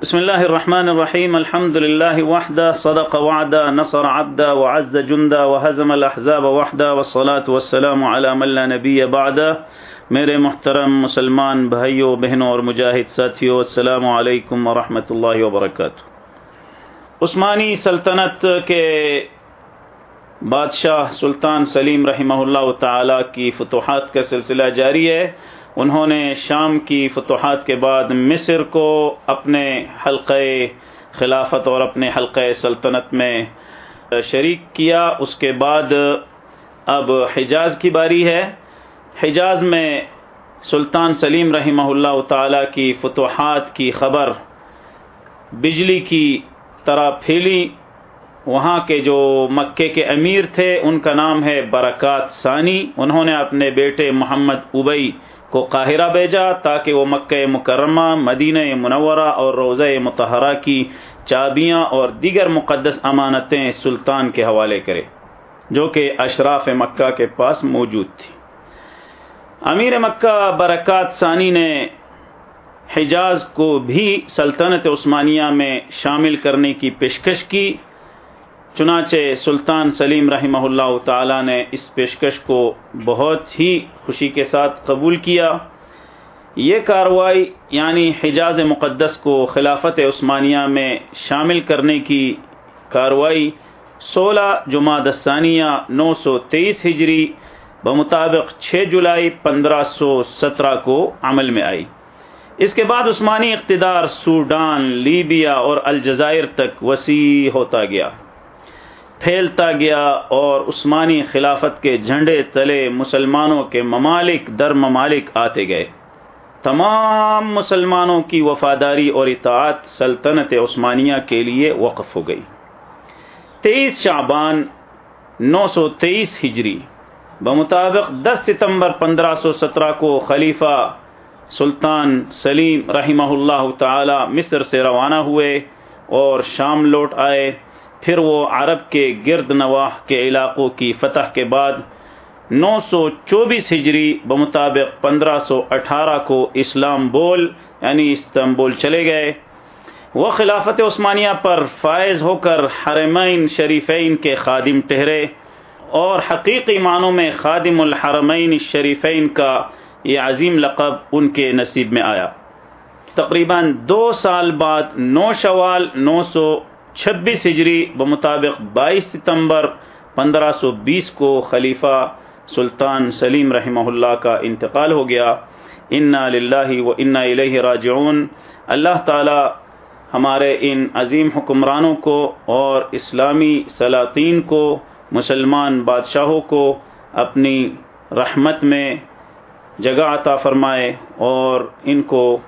بسم الله الرحمن الرحيم الحمد لله وحده صدق وعدا نصر عبدا وعز جندا وهزم الأحزاب وحده والصلاة والسلام على من لا نبي بعده میرے محترم مسلمان بھائیوں بہنوں اور مجاہد ساتھیوں السلام علیکم ورحمۃ اللہ وبرکاتہ۔ عثمانی سلطنت کے بادشاہ سلطان سلیم رحمہ اللہ تعالی کی فتوحات کا سلسلہ جاری ہے۔ انہوں نے شام کی فتوحات کے بعد مصر کو اپنے حلقہ خلافت اور اپنے حلقہ سلطنت میں شریک کیا۔ اس کے بعد اب حجاز کی باری ہے۔ حجاز میں سلطان سلیم رحمہ اللہ تعالی کی فتوحات کی خبر بجلی کی طرح پھیلی۔ وہاں کے جو مکے کے امیر تھے، ان کا نام ہے برکات ثانی۔ انہوں نے اپنے بیٹے محمد ابئی کو قاہرہ بھیجا تاکہ وہ مکہ مکرمہ، مدینہ منورہ اور روزہ متحرہ کی چابیاں اور دیگر مقدس امانتیں سلطان کے حوالے کرے، جو کہ اشراف مکہ کے پاس موجود تھی۔ امیر مکہ برکات ثانی نے حجاز کو بھی سلطنت عثمانیہ میں شامل کرنے کی پیشکش کی۔ چنانچہ سلطان سلیم رحمہ اللہ تعالی نے اس پیشکش کو بہت ہی خوشی کے ساتھ قبول کیا۔ یہ کاروائی یعنی حجاز مقدس کو خلافت عثمانیہ میں شامل کرنے کی کاروائی سولہ جمعہ دسانیہ نو سو تیئیس ہجری بمطابق چھ جولائی پندرہ سو سترہ کو عمل میں آئی۔ اس کے بعد عثمانی اقتدار سوڈان، لیبیا اور الجزائر تک وسیع ہوتا گیا۔ پھیلتا گیا اور عثمانی خلافت کے جھنڈے تلے مسلمانوں کے ممالک در ممالک آتے گئے۔ تمام مسلمانوں کی وفاداری اور اطاعت سلطنت عثمانیہ کے لیے وقف ہو گئی۔ تیئیس شعبان نو سو تیئیس ہجری بمطابق دس ستمبر پندرہ سو سترہ کو خلیفہ سلطان سلیم رحمہ اللہ تعالی مصر سے روانہ ہوئے اور شام لوٹ آئے۔ پھر وہ عرب کے گرد نواح کے علاقوں کی فتح کے بعد نو سو چوبیس ہجری بمطابق پندرہ سو اٹھارہ کو اسلام بول یعنی استنبول چلے گئے۔ وہ خلافت عثمانیہ پر فائز ہو کر حرمین شریفین کے خادم ٹہرے اور حقیقی معنوں میں خادم الحرمین شریفین کا یہ عظیم لقب ان کے نصیب میں آیا۔ تقریباً دو سال بعد نو شوال نو سو چھبیس ہجری بمطابق بائیس ستمبر پندرہ سو بیس کو خلیفہ سلطان سلیم رحمہ اللہ کا انتقال ہو گیا۔ انا للہ و انا الہ راجعون۔ اللہ تعالی ہمارے ان عظیم حکمرانوں کو اور اسلامی سلاطین کو، مسلمان بادشاہوں کو اپنی رحمت میں جگہ عطا فرمائے اور ان کو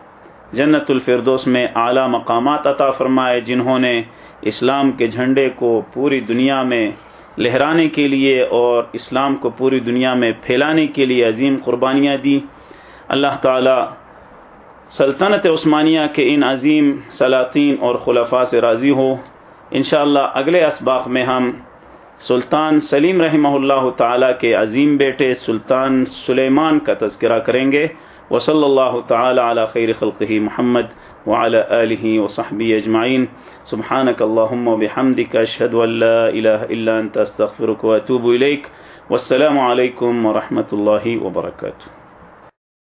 جنت الفردوس میں اعلیٰ مقامات عطا فرمائے، جنہوں نے اسلام کے جھنڈے کو پوری دنیا میں لہرانے کے لیے اور اسلام کو پوری دنیا میں پھیلانے کے لیے عظیم قربانیاں دی۔ اللہ تعالی سلطنت عثمانیہ کے ان عظیم سلاطین اور خلفاء سے راضی ہو۔ انشاءاللہ اگلے اسباق میں ہم سلطان سلیم رحمہ اللہ تعالی کے عظیم بیٹے سلطان سلیمان کا تذکرہ کریں گے۔ وصلی اللہ تعالی علی خیر خلقہ محمد وعلى آله وصحبه اجمعین سبحانك اللهم وبحمدك أشهد ان لا إله الا انت أستغفرك واتوب إليك. والسلام علیکم ورحمۃ اللہ وبرکاتہ